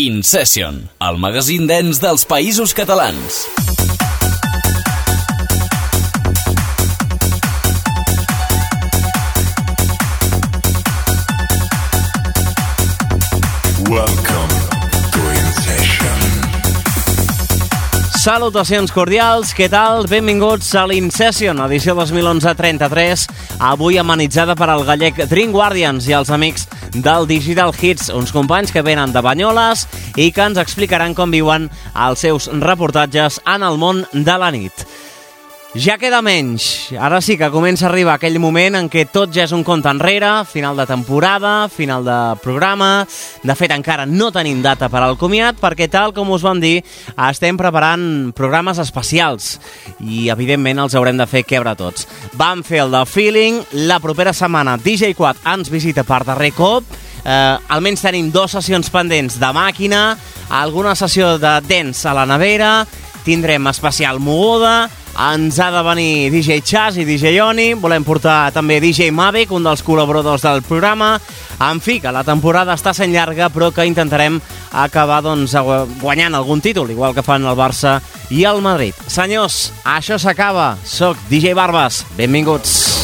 In Session, el magazín dens dels països catalans. Salutacions cordials, què tal? Benvinguts a l'Incession, edició 2011-33, avui amenitzada per al gallec Dream Guardians i els amics del Digital Hits, uns companys que venen de Banyoles i que ens explicaran com viuen els seus reportatges en el món de la nit. Ja queda menys. Ara sí que comença a arribar aquell moment en què tot ja és un compte enrere, final de temporada, final de programa... De fet, encara no tenim data per al comiat, perquè tal com us vam dir, estem preparant programes especials i, evidentment, els haurem de fer quebre tots. Vam fer el de Feeling, la propera setmana DJ Quad ens visita per darrer cop, eh, almenys tenim dues sessions pendents de màquina, alguna sessió de dance a la nevera, tindrem especial moguda, ens ha de venir DJ Chas i DJ Oni, volem portar també DJ Mavic, un dels col·laboradors del programa. En fi, que la temporada està sent llarga, però que intentarem acabar doncs, guanyant algun títol, igual que fan el Barça i el Madrid. Senyors, això s'acaba. Soc DJ Barbas. Benvinguts. To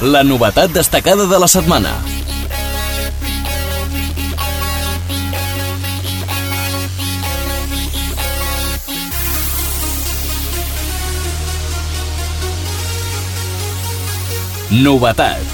La novetat destacada de la setmana. Novetat.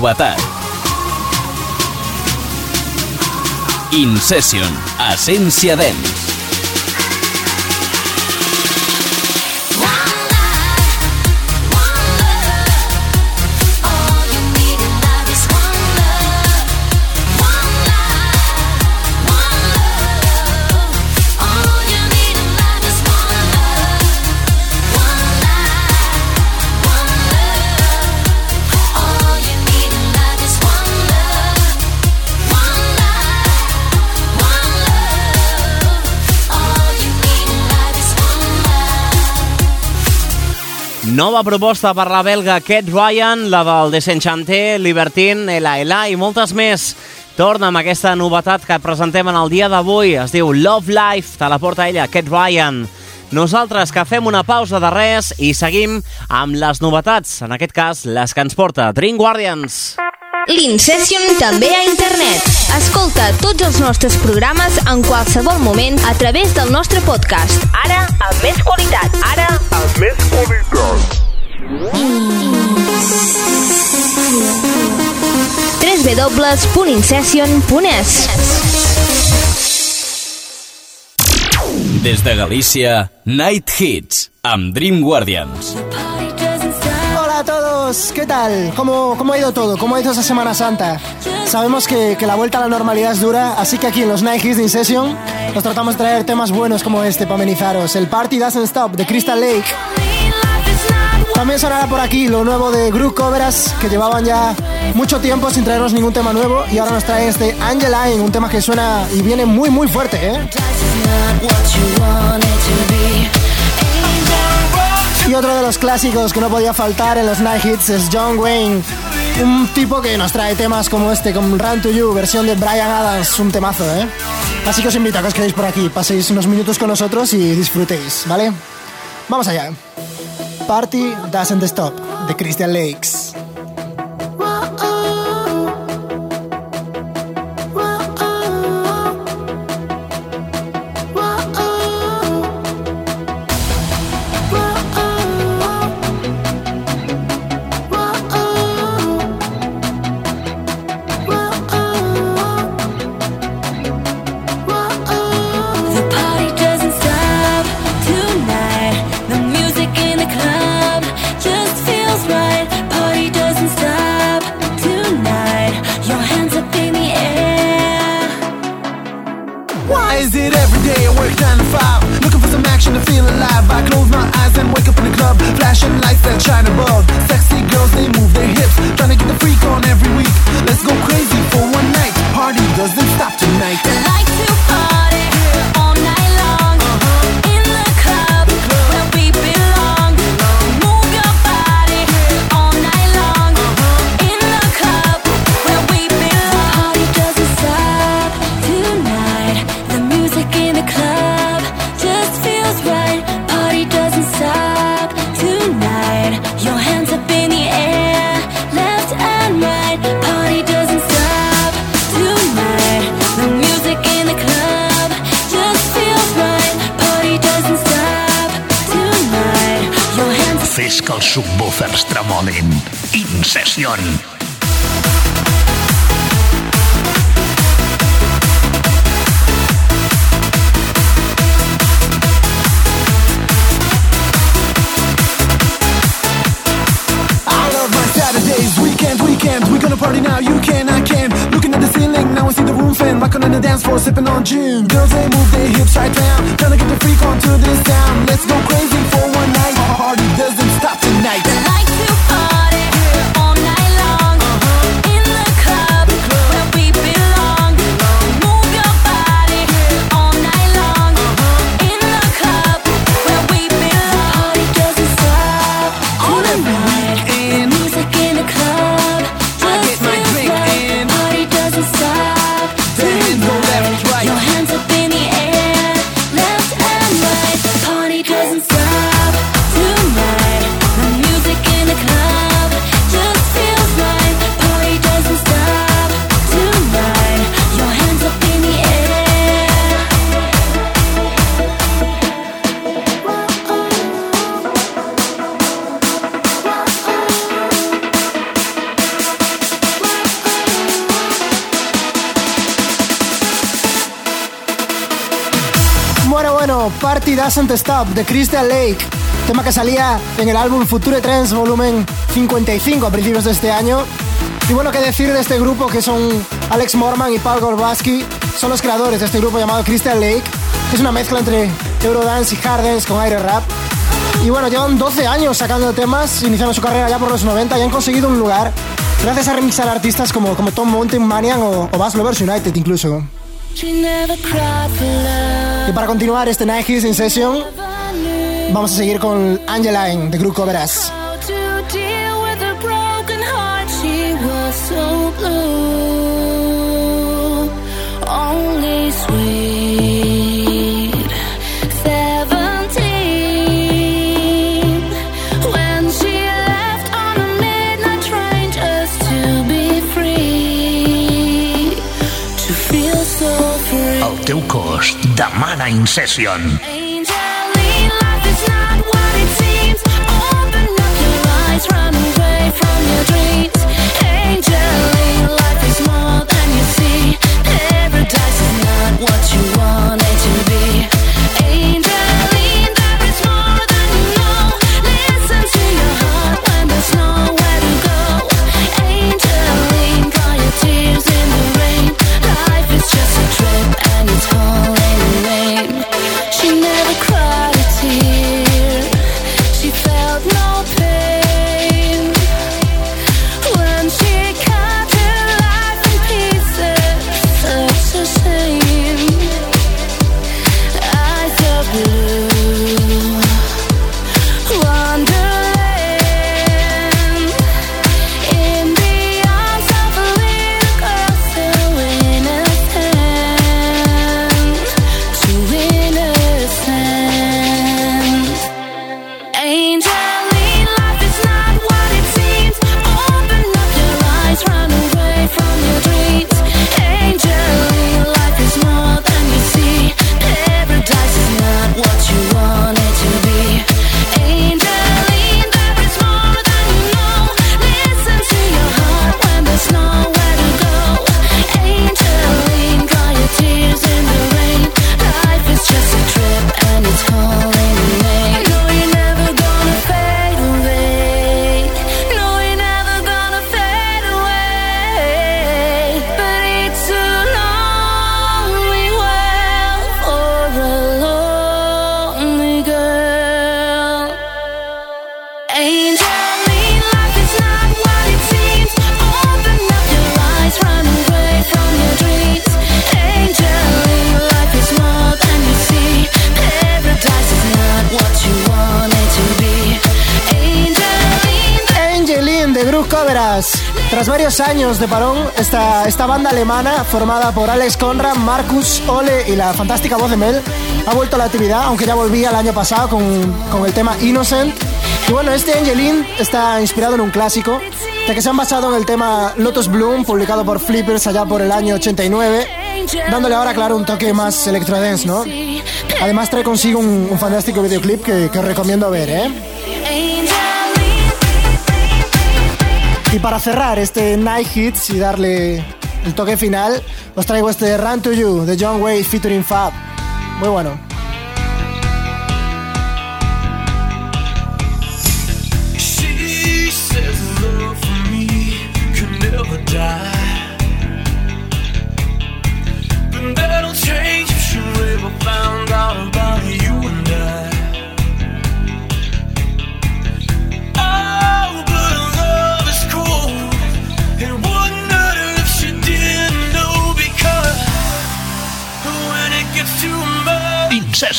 Novetat. In Session, Essència Dents. Nova proposta per la belga Kate Ryan, la del Desenchanté, Libertine, Ela Ela i moltes més. Torna amb aquesta novetat que presentem en el dia d'avui. Es diu Love Life, te la porta ella, Kate Ryan. Nosaltres que fem una pausa de res i seguim amb les novetats, en aquest cas les que ens porta Dream Guardians. L'Incession també a internet. Escolta tots els nostres programes en qualsevol moment a través del nostre podcast. Ara, amb més qualitat. Ara, amb més qualitat. www.incession.es Des de Galícia, Night Hits, amb Dream Guardians. Hola a todos, ¿qué tal? ¿Cómo, ¿Cómo ha ido todo? ¿Cómo ha ido esa Semana Santa? Sabemos que, que la vuelta a la normalidad es dura, así que aquí en los Night Hits de Session nos tratamos de traer temas buenos como este para amenizaros. El Party Doesn't Stop de Crystal Lake. También sonará por aquí lo nuevo de Group Cobras, que llevaban ya mucho tiempo sin traernos ningún tema nuevo y ahora nos traen este Angeline, un tema que suena y viene muy muy fuerte, ¿eh? Y otro de los clásicos que no podía faltar en los Night Hits es John Wayne. Un tipo que nos trae temas como este, como Run to You, versión de Brian Adams, un temazo, ¿eh? Así que os invito a que os quedéis por aquí, paséis unos minutos con nosotros y disfrutéis, ¿vale? Vamos allá. Party Doesn't Stop, de Christian Lakes. Doesn't Stop de Crystal Lake, tema que salía en el álbum Future Trends volumen 55 a principios de este año. Y bueno, qué decir de este grupo que son Alex Morman y Paul Gorbaski, son los creadores de este grupo llamado Crystal Lake, que es una mezcla entre Eurodance y Hard Dance con aire rap. Y bueno, llevan 12 años sacando temas, iniciando su carrera ya por los 90 y han conseguido un lugar gracias a remixar artistas como, como Tom Mountain Manian o, o Bass Lovers United incluso. She never cried for love. Y para continuar este Nike in Session, vamos a seguir con Angela en The Group El teu cos demana Incession. Angel Tras varios años de parón, esta, esta banda alemana, formada por Alex Conrad, Marcus, Ole y la fantástica voz de Mel, ha vuelto a la actividad, aunque ya volvía el año pasado con, con el tema Innocent. Y bueno, este Angeline está inspirado en un clásico, ya que se han basado en el tema Lotus Bloom, publicado por Flippers allá por el año 89, dándole ahora, claro, un toque más electrodance, ¿no? Además trae consigo un, un fantástico videoclip que, que os recomiendo ver, ¿eh? Y para cerrar este Night Hits y darle el toque final, os traigo este Run to You de John Way featuring Fab. Muy bueno.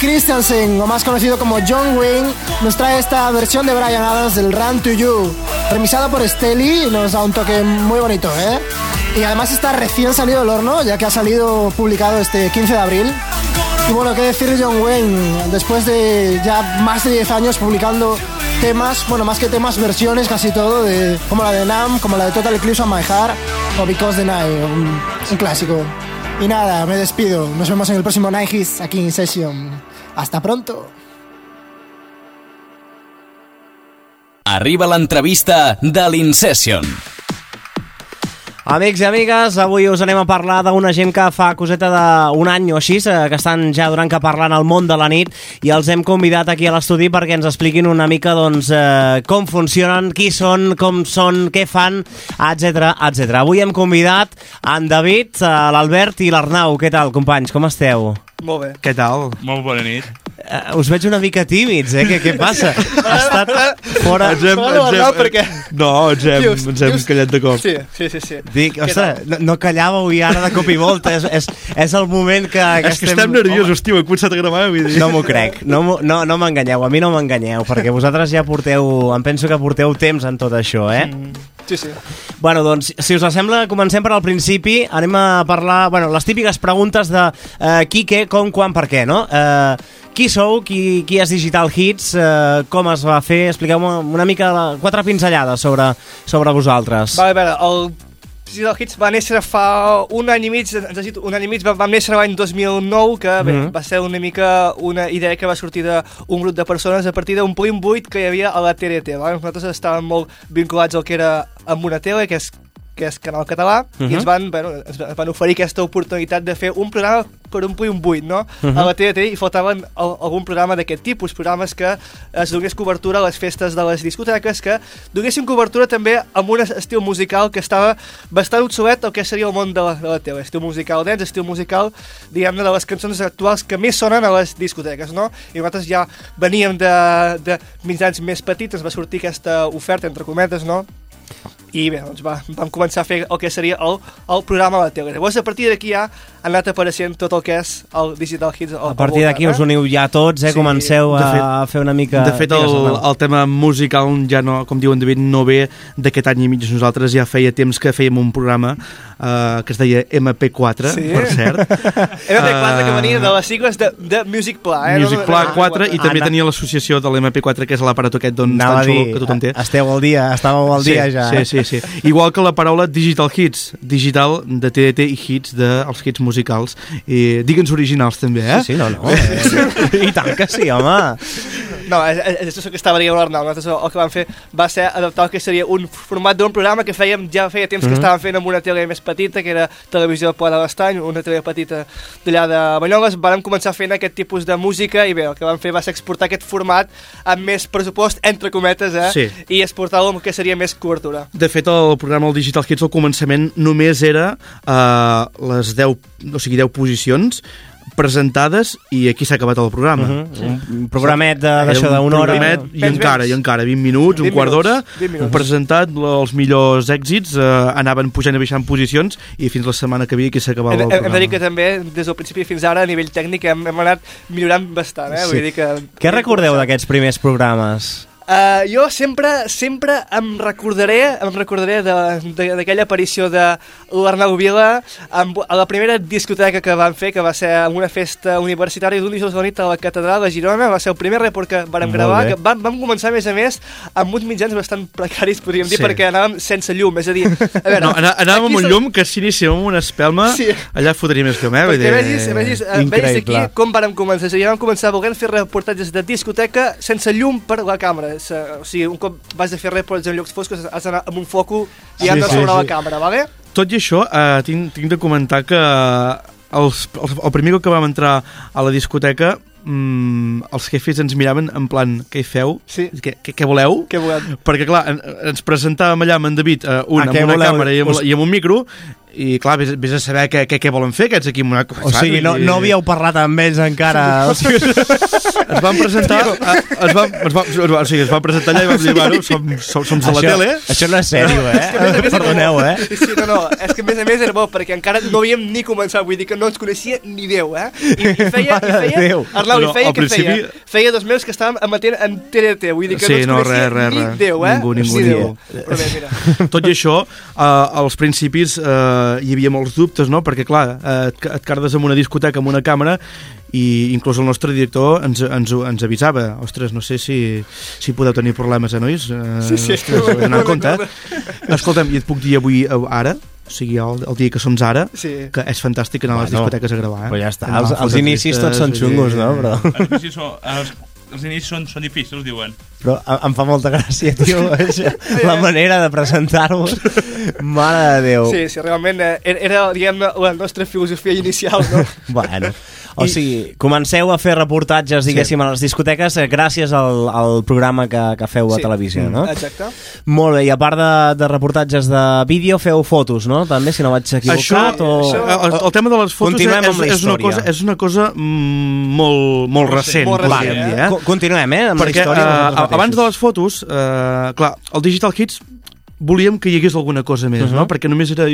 Christensen, o más conocido como John Wayne, nos trae esta versión de Brian Adams del Run to You, remisada por Steli y nos da un toque muy bonito, ¿eh? Y además está recién salido del horno, ya que ha salido publicado este 15 de abril. Y bueno, qué decir de John Wayne, después de ya más de 10 años publicando temas, bueno, más que temas, versiones casi todo, de, como la de Nam, como la de Total Eclipse on My Heart o Because the Night, un, un clásico. Y nada, me despido. Nos vemos en el próximo Night Hits aquí en Session. Hasta pronto. Arriba l'entrevista de l'Incession. Amics i amigues, avui us anem a parlar d'una gent que fa coseta d'un any o així, eh, que estan ja durant que parlant al món de la nit, i els hem convidat aquí a l'estudi perquè ens expliquin una mica doncs, eh, com funcionen, qui són, com són, què fan, etc etc. Avui hem convidat en David, eh, l'Albert i l'Arnau. Què tal, companys? Com esteu? Molt bé. Què tal? Molt bona nit. Uh, us veig una mica tímids, eh? Què, què passa? Ha estat fora... Ens hem, Fora ens hem, perquè- No, ens hem, Dius- ens hem dius- callat de cop. Sí, sí, sí. sí. Dic, ostres, no, no callàveu i ara de cop i volta. És, és, és el moment que, que És que estem nerviosos, tio, he començat a gravar, vull dir. No m'ho crec, no, no, no m'enganyeu, a mi no m'enganyeu, perquè vosaltres ja porteu, em penso que porteu temps en tot això, eh? Sí, sí. Bueno, doncs, si us sembla, comencem per al principi. Anem a parlar, bueno, les típiques preguntes de eh, qui, què, com, quan, per què, no? Eh, qui sou, qui, qui és Digital Hits, eh, com es va fer? Expliqueu-me una mica, la- quatre pinzellades sobre, sobre vosaltres. Va, a veure, el Digital Hits va néixer fa un any i mig, ens dit un any i mig, va- vam néixer l'any 2009, que bé, Mhm. va ser una mica una idea que va sortir d'un grup de persones a partir d'un punt buit que hi havia a la TDT. Va? Nosaltres estàvem molt vinculats al que era amb una tele, que és que és Canal Català, Mhm. i ens van, bueno, ens van oferir aquesta oportunitat de fer un programa per un punt buit, no? Mhm. A la TDT hi faltaven al, algun programa d'aquest tipus, programes que es donés cobertura a les festes de les discoteques, que donessin cobertura també amb un estil musical que estava bastant obsolet el que seria el món de la, de la tele. Estil musical dance, estil musical, diguem-ne, de les cançons actuals que més sonen a les discoteques, no? I nosaltres ja veníem de, de mitjans més petits, ens va sortir aquesta oferta, entre cometes, no? I bé, doncs va, vam començar a fer el que seria el, el programa a la tele. Llavors, a partir d'aquí ja ha anat apareixent tot el que és el Digital Hits. El, A partir d'aquí us uniu ja tots, eh? Sí. Comenceu a De fet- fer una mica... De fet, el, el tema musical ja no, com diuen David, no ve d'aquest any i mig. Nosaltres ja feia temps que fèiem un programa uh, que es deia MP4, Sí. per cert. MP4 que venia de les sigles de, de Music Pla, eh? Music? Pla Ah, 4 i també tenia l'associació de l'MP4, que és l'aparato aquest a tan xulo que tothom té. esteu al dia, estàveu al dia sí, ja. Sí, eh? Sí, sí. Igual que la paraula digital hits, digital de TDT i hits dels hits musicals. I digue'ns originals també, eh? Sí, sí, no, no. Eh? I tant que sí, home. No, és, és, és això que estava dient l'Arnau. Nosaltres el, que vam fer va ser adaptar el que seria un format d'un programa que fèiem ja feia temps que Mhm. estàvem fent amb una tele més petita, que era Televisió del Pla de l'Estany, una tele petita d'allà de Banyoles. Vam començar fent aquest tipus de música i bé, el que vam fer va ser exportar aquest format amb més pressupost, entre cometes, eh? Sí. I exportar-lo amb que seria més cobertura. De fet, el programa el Digital Hits al començament només era uh, les 10, o sigui, 10 posicions presentades i aquí s'ha acabat el programa. Uh -huh. Un programet d'això un d'una hora. programet i encara, i encara, 20 minuts, 20 un quart d'hora, minuts, 20 minuts. presentat els millors èxits, eh, anaven pujant i baixant posicions i fins la setmana que ve aquí s'acabava el Hem, hem, de dir programa. que també, des del principi fins ara, a nivell tècnic, hem, hem anat millorant bastant, eh? Sí. Vull dir que... Què recordeu d'aquests primers programes? Uh, jo sempre, sempre em recordaré, em recordaré d'aquella aparició de l'Arnau Vila amb, a la primera discoteca que van fer, que va ser en una festa universitària d'un dijous de la nit a la catedral de Girona, va ser el primer report que vam Molt gravar, bé. que vam, vam començar a més a més amb uns mitjans bastant precaris, podríem dir, Sí. perquè anàvem sense llum, és a dir... A veure, No, anà- anàvem amb un som- llum que si iniciem amb una espelma, Sí. allà fotria més llum, eh? Perquè vegis, vegis, eh, vegis aquí com vàrem començar. És a dir, vam començar volent fer reportatges de discoteca sense llum per la càmera. És, eh, o sigui, un cop vas a fer reportatges en llocs foscos has d'anar amb un foco i Sí, has de sí, sobre sí. la càmera, vale? Tot i això, eh, tinc, tinc de comentar que els, els, el primer cop que vam entrar a la discoteca mm, els jefes ens miraven en plan, què hi feu? Sí. Què, què, què voleu? Què volem? Perquè, clar, en, ens presentàvem allà amb en David, eh, un Ah, amb una voleu? càmera i amb, Us- i amb un micro, i clar, vés, vés a saber què, què, què volen fer aquests aquí en una. O sigui, no, no havíeu parlat amb ells encara. O sigui, Es van presentar... a, es, van, es, van, o sigui, es van presentar allà i vam dir, bueno, som, som, som de la això, tele. això no és sèrio, eh? Perdoneu, eh? Sí, no, no, és que a més a més era bo, perquè encara no havíem ni començat, vull dir que no ens coneixia ni Déu, eh? I, i feia, i feia, Déu. Arnau, Però i feia que principi- feia? Feia dos mesos que estàvem emetent en TNT, vull dir que Sí, no no, ens coneixia res, res, ni. Déu, eh? Ningú, ningú, ni ningú. Déu. Però bé, mira. Tot i això, eh, als principis eh, hi havia molts dubtes, no? Perquè, clar, eh, et, et cardes en una discoteca amb una càmera i inclús el nostre director ens, ens, ens avisava ostres, no sé si, si podeu tenir problemes, eh, nois? Eh, Sí, sí. Ostres, heu d'anar en compte. Escolta'm, i et puc dir avui, eh, ara, o sigui, el, el dia que som ara, Sí. que és fantàstic anar a les Bueno, discoteques a gravar. Eh? Però ja està, Anar a els, els fotre inicis tots són xungos, dir- no? Però, Els inicis són, els, els inicis són, són difícils, diuen. però em fa molta gràcia, tio, això, la manera de presentar-vos. Mare de Déu. Sí, sí, realment eh, era, era diguem la nostra filosofia inicial, no? Bueno, o sigui, comenceu a fer reportatges, diguéssim, a les discoteques eh, gràcies al, al programa que, que feu a Sí. televisió, no? Exacte. Molt bé, i a part de, de reportatges de vídeo, feu fotos, no? També, si no vaig equivocat, Això, o... això, el, el tema de les fotos Continuem és, és, una cosa, és una cosa mm, molt, molt recent, molt recent, podríem eh? dir, eh? Co- Continuem, eh? Amb Perquè la història. eh, abans de les fotos, eh, clar, el Digital Hits volíem que hi hagués alguna cosa més, uh -huh. no? Perquè només era,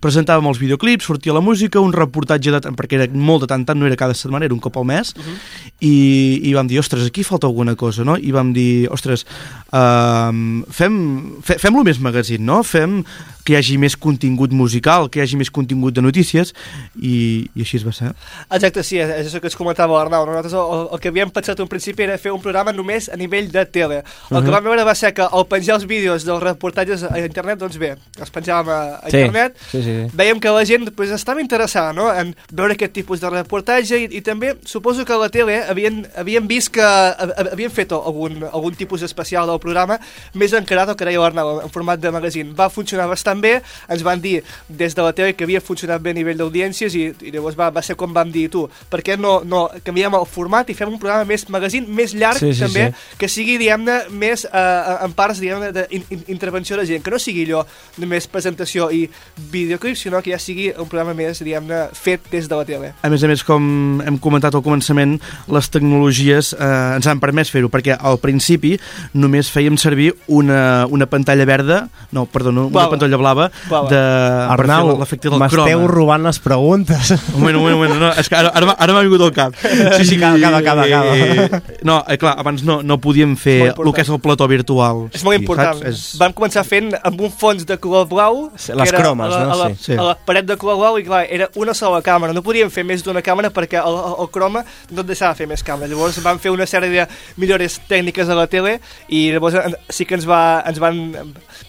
presentàvem els videoclips, sortia la música, un reportatge, de, tant- perquè era molt de tant tant, no era cada setmana, era un cop al mes, uh -huh. i, i vam dir, ostres, aquí falta alguna cosa, no? I vam dir, ostres, uh, fem, fe, fem-lo més magazine, no? Fem que hi hagi més contingut musical, que hi hagi més contingut de notícies, i, i així es va ser. Exacte, sí, és això que es comentava l'Arnau. Nosaltres el, el que havíem pensat un principi era fer un programa només a nivell de tele. El que vam veure va ser que al penjar els vídeos dels reportatges a internet, doncs bé, els penjàvem a, a Sí, internet, sí, sí, sí. veiem que la gent pues, estava interessada no? en veure aquest tipus de reportatge i, i també suposo que a la tele havien, havien vist que ha- havien fet algun, algun tipus especial del programa més encarat el que deia l'Arnau en format de magazine. Va funcionar bastant bé, ens van dir des de la tele que havia funcionat bé a nivell d'audiències i, i llavors va, va ser com vam dir tu, per què no, no canviem el format i fem un programa més magazine, més llarg Sí, sí, també, sí. que sigui, diguem-ne, més eh, en parts, diguem-ne, d'intervenció de gent, que no sigui allò només presentació i videoclip, sinó que ja sigui un programa més, diguem-ne, fet des de la tele. A més a més, com hem comentat al començament, les tecnologies eh, ens han permès fer-ho, perquè al principi només fèiem servir una, una pantalla verda, no, perdó, una Blava. pantalla blava, Blava. de, per fer Arnau, l'efecte del m'esteu croma. robant les preguntes. Un moment, un moment, un moment, no, és que ara, ara, ara m'ha vingut al cap. Sí, sí, acaba, acaba, acaba, acaba. Eh, No, eh, clar, abans no, no podíem fer el que és el plató virtual. És molt important. saps? És... Vam començar fent amb un fons de color blau, les era cromes, a la, no? A la, Sí. Sí. a la paret de color blau i clar, era una sola càmera. No podíem fer més d'una càmera perquè el, el, el croma no et deixava fer més càmeres. Llavors vam fer una sèrie de millores tècniques a la tele i llavors sí que ens va, ens van,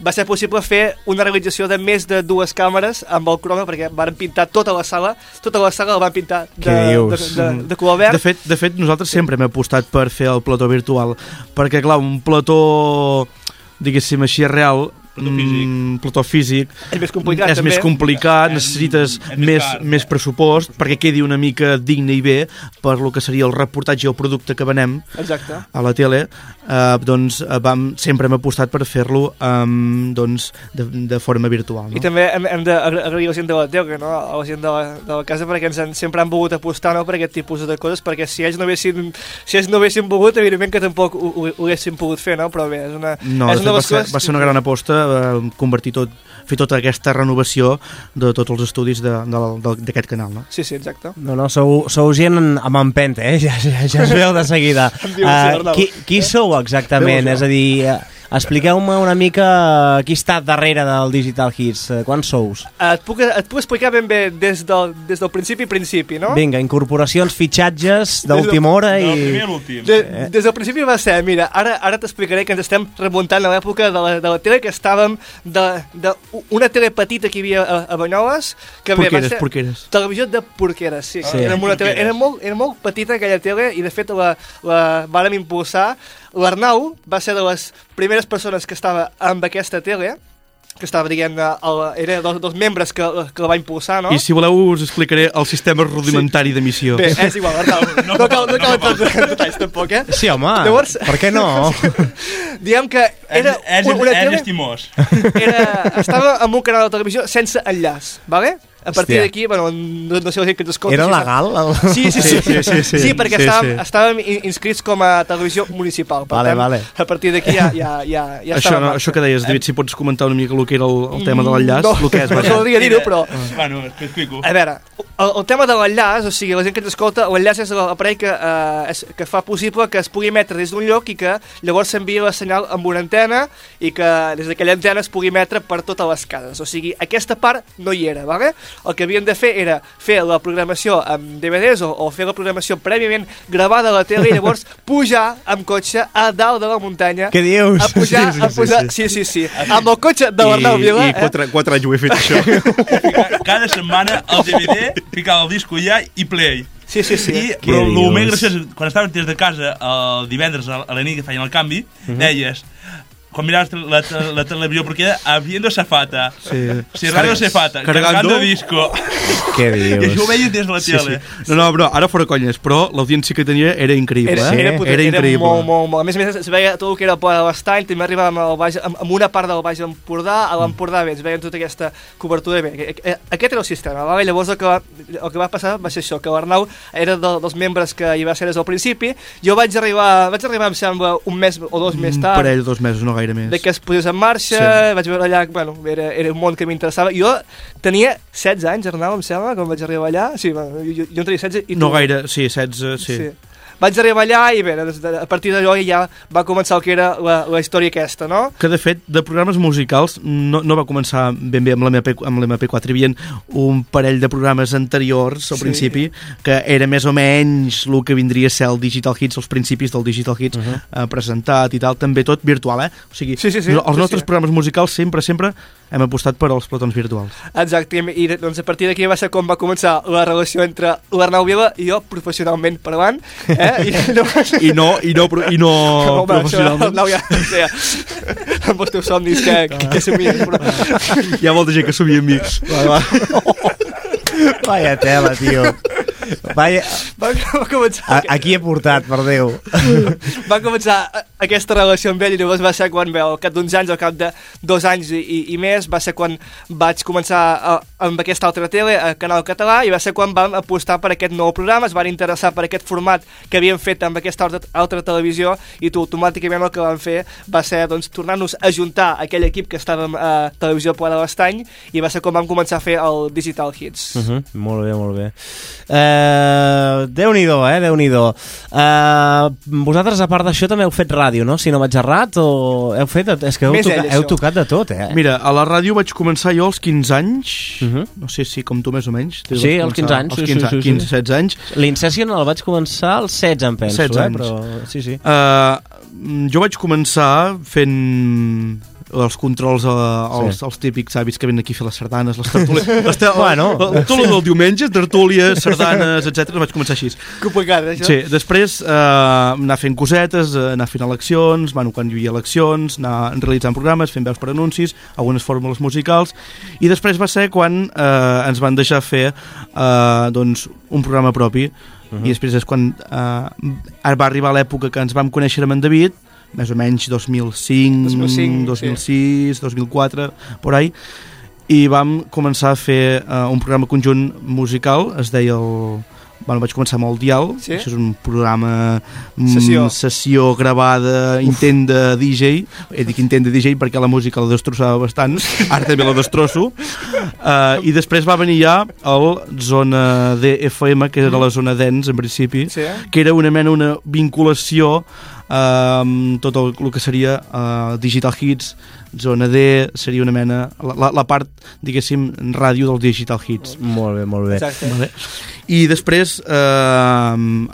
va ser possible fer una realització de més de dues càmeres amb el croma perquè van pintar tota la sala, tota la sala la van pintar de, de, de, de, de color verd. De fet, de fet, nosaltres sempre hem apostat per fer el plató virtual, perquè, clar, un plató, diguéssim així, real, Plató físic. mm, plató físic És més complicat, és també. més complicat, És- necessites és més més, car. més pressupost perquè quedi una mica digne i bé per lo que seria el reportatge el producte que venem Exacte. a la tele, eh, doncs eh, vam, sempre hem apostat per fer-lo um, doncs, de, de forma virtual. No? I també hem, hem d'agrair a la gent de la tele, no? a la gent de la, de la casa, perquè ens han, sempre han volgut apostar no? per aquest tipus de coses, perquè si ells no haguessin, si ells no haguessin volgut, evidentment que tampoc ho, ho, ho haguessin pogut fer, no? però bé, és una, No, és una va, ser, va ser una gran aposta eh, convertir tot, fer tota aquesta renovació de tots els estudis de- de- de- d'aquest canal. No? Sí, sí, exacte. No, no, sou, sou gent amb empenta, eh? Ja, ja, ja es veu de seguida. Em diu, sí, Arnau. qui, qui sou exactament? És a dir, eh, expliqueu-me una mica qui està darrere del Digital Hits. Eh, Quants sous? Et puc, et puc explicar ben bé des del, des del principi principi, no? Vinga, incorporacions, fitxatges d'última hora Del i... primer a l'últim. De, des del principi va ser, mira, ara, ara t'explicaré que ens estem remuntant a l'època de, la, de la tele, que estàvem de, de una tele petita que hi havia a, a Banyoles, que bé, va Porqueres, ser porqueres. televisió de porqueres, sí. Sí. sí. Era, una tele, Porqueres. era, molt, era molt petita aquella tele i de fet la, la vàrem impulsar. L'Arnau va ser de les primeres persones que estava amb aquesta tele que estava eh, el, era dels, dels membres que, que la va impulsar, no? I si voleu us explicaré el sistema rudimentari d'emissió. Bé, és igual, Arnau, no, no cal, no cal entrar en detalls tampoc, eh? Sí, home, Llavors- per què no? Diguem que era És, és, una és tele... estimós. Era, estava en un canal de televisió sense enllaç, vale? A partir d'aquí, bueno, no, no sé la gent que ens escolta... Era si legal? El... Sí, sí, sí, sí, sí, sí, sí perquè Sí, estàvem, sí. estàvem in- inscrits com a televisió municipal. Per Vale, tant, vale. a partir d'aquí ja, ja, ja, ja això, no, això que deies, David, si pots comentar una mica el que era el, el tema de l'enllaç, No, el que és, no vaja. voldria dir-ho, però... Bueno, t'explico. A veure, el, el tema de l'enllaç, o sigui, la gent que ens escolta, l'enllaç és l'aparell que, eh, és, que fa possible que es pugui emetre des d'un lloc i que llavors s'envia la senyal amb una antena i que des d'aquella antena es pugui emetre per totes les cases. O sigui, aquesta part no hi era, ¿vale? El que havien de fer era fer la programació amb DVDs o, o fer la programació prèviament gravada a la tele i llavors pujar amb cotxe a dalt de la muntanya. Què dius? A pujar, Sí, sí, a sí, pujar, sí. sí, sí, sí. Amb el cotxe de l'Arnau Vila. I, i quatre, quatre anys ho he fet, això. Ca- Cada setmana el DVD ficava el disco allà i play. Sí, sí, sí. I, Què però el més graciós, quan estaves des de casa el divendres a la nit que feien el canvi, deies, quan miraves la, la, la televisió, perquè era habiendo safata. Sí. Si radio safata, Cargando. cargando disco. Què I això ho dius? veies des de la Sí, tele. sí. No, no, però ara fora conyes, però l'audiència que tenia era increïble. Era, eh? era, potent, era increïble. molt, molt, molt. A més a més, es veia tot el que era el Pla de l'Estany, també arribàvem al baix, amb, amb una part del Baix Empordà, a l'Empordà bé, ens veiem tota aquesta cobertura bé. Aqu- aqu- Aquest era el sistema, va? I llavors el que, va, el que va passar va ser això, que l'Arnau era de, dels membres que hi va ser des del principi, jo vaig arribar, vaig arribar, em sembla, un mes o dos més Un tard, parell, dos mesos, no gaire més. de que es posés en marxa, Sí. vaig veure allà, bueno, era, era un món que m'interessava. Jo tenia 16 anys, Arnau, em sembla, quan vaig arribar allà. Sí, bueno, jo, jo en tenia 16 i No tu- gaire, sí, 16, sí. Sí. Vaig arribar allà i bé, a partir d'allò ja va començar el que era la, la història aquesta, no? que de fet de programes musicals no, no va començar ben bé amb l'MP amb l'MP4 hi havia un parell de programes anteriors al Sí. principi que era més o menys el que vindria a ser el Digital Hits els principis del Digital Hits uh -huh. eh, presentat i tal, també tot virtual eh? o sigui, Sí, sí, sí, els sí, nostres sí. programes musicals sempre, sempre hem apostat per als platons virtuals Exacte, i i, doncs a partir d'aquí va ser com va començar la relació entre l'Arnau Vila i jo, professionalment parlant, eh? I, llavors, i no, i no, pro- i no Home, això, professionalment Arnau, ja, no sé, amb els teus somnis que, que, que somies, però... hi ha molta gent que somia mi va, va. Vaya tela, tio. Vaya... Va, va començar... A, aquí he portat, per Déu. va començar eh, aquesta relació amb ell i llavors va ser quan, bé, al cap d'uns anys, al cap de dos anys i, i, i més, va ser quan vaig començar a, amb aquesta altra tele, a Canal Català, i va ser quan vam apostar per aquest nou programa, es van interessar per aquest format que havíem fet amb aquesta altra, altra televisió i tu, automàticament el que vam fer va ser doncs, tornar-nos a juntar aquell equip que estàvem a Televisió Pla de l'Estany i va ser quan vam començar a fer el Digital Hits. Uh -huh. Molt bé, molt bé. Uh, Déu-n'hi-do, eh? Déu-n'hi-do. Uh, vosaltres, a part d'això, també heu fet ràdio, no? Si no vaig errat, o heu fet... És que heu, Més toca, ell, heu tocat de tot, eh? Mira, a la ràdio vaig començar jo als 15 anys, Uh -huh. no sé si com tu més o menys. Sí, als 15 començar anys, Als sí, 15, sí, sí, sí. 15 16 anys. L'Incession el vaig començar als 16, em penso, 16 eh? anys. Però, sí, sí. Uh, jo vaig començar fent els controls a, als, Sí. als típics avis que venen aquí a fer les sardanes, les tertúlies... les te Bueno. el, tot el del diumenge, tertúlies, sardanes, etc. vaig començar així. Complicat, eh, això? Sí, després eh, anar fent cosetes, eh, anar fent eleccions, bueno, quan hi havia eleccions, anar realitzant programes, fent veus per anuncis, algunes fórmules musicals, i després va ser quan eh, ens van deixar fer eh, doncs, un programa propi, uh -huh. i després és quan eh, va arribar l'època que ens vam conèixer amb en David, més o menys 2005, 2005, 2006, 2004, por ahí, i vam començar a fer uh, un programa conjunt musical, es deia el... Bueno, vaig començar amb el Dial, Sí. això és un programa mm, Sessió. sessió gravada, intent de DJ, he dit intent de DJ perquè la música la destrossava bastant, ara també la destrosso, uh, i després va venir ja el Zona DFM, que era la zona dens en principi, Sí. que era una mena, una vinculació eh, tot el, el que seria eh, Digital Hits, Zona D, seria una mena, la, la, part, diguéssim, ràdio dels Digital Hits. Molt bé, molt bé. Exacte. Vale. I després, eh,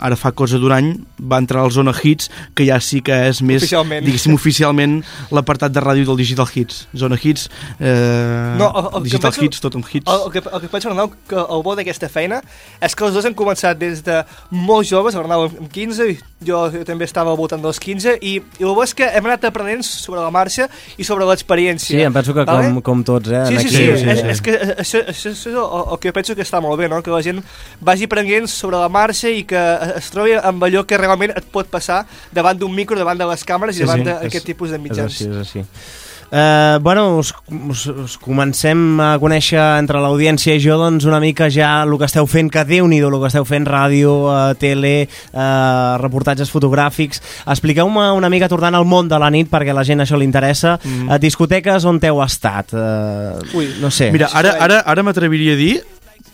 ara fa cosa d'un any, va entrar al Zona Hits, que ja sí que és més, Oficialment. diguéssim, oficialment l'apartat de ràdio del Digital Hits. Zona Hits, eh, No, el- el Digital penso- Hits, tot amb hits. El, el, que, el que penso, Arnau, que el bo d'aquesta feina és que els dos han començat des de molt joves, Arnau amb 15, i jo, jo també estava al voltant dels 15 i, i el bo és que hem anat aprenent sobre la marxa i sobre l'experiència. Sí, em penso que com, com tots, eh? Sí, en sí, aquí. sí, sí, és, és que això, això, això és el, el que penso que està molt bé, no? que la gent vagi aprenent sobre la marxa i que es trobi amb allò que realment et pot passar davant d'un micro, davant de les càmeres i davant d'aquest tipus de mitjans. És així, és així. Uh, bueno, us, us, us comencem a conèixer entre l'audiència i jo doncs una mica ja el que esteu fent, que déu nhi el que esteu fent, ràdio, uh, tele, uh, reportatges fotogràfics. Expliqueu-me una mica, tornant al món de la nit, perquè a la gent això li interessa, mm. uh, discoteques on heu estat? Uh, Ui, no sé. Mira, ara, ara, ara m'atreviria a dir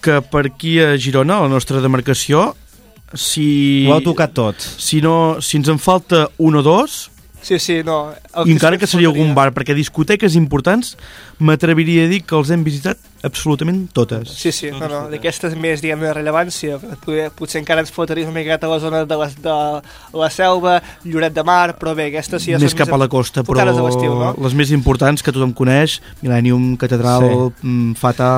que per aquí a Girona, a la nostra demarcació, si... Ho heu tocat tot. Si, no, si ens en falta un o dos, Sí, sí, no. el i encara que seria algun bar, perquè discoteques importants m'atreviria a dir que els hem visitat absolutament totes. Sí, sí, no, no, d'aquestes més, diguem, de rellevància, poder, potser encara ens fotries una miqueta a la zona de la, de la selva, Lloret de Mar, però bé, aquestes sí ja més són cap a la costa, però no? les més importants que tothom coneix, Millennium, Catedral, Sí. sí. Fata...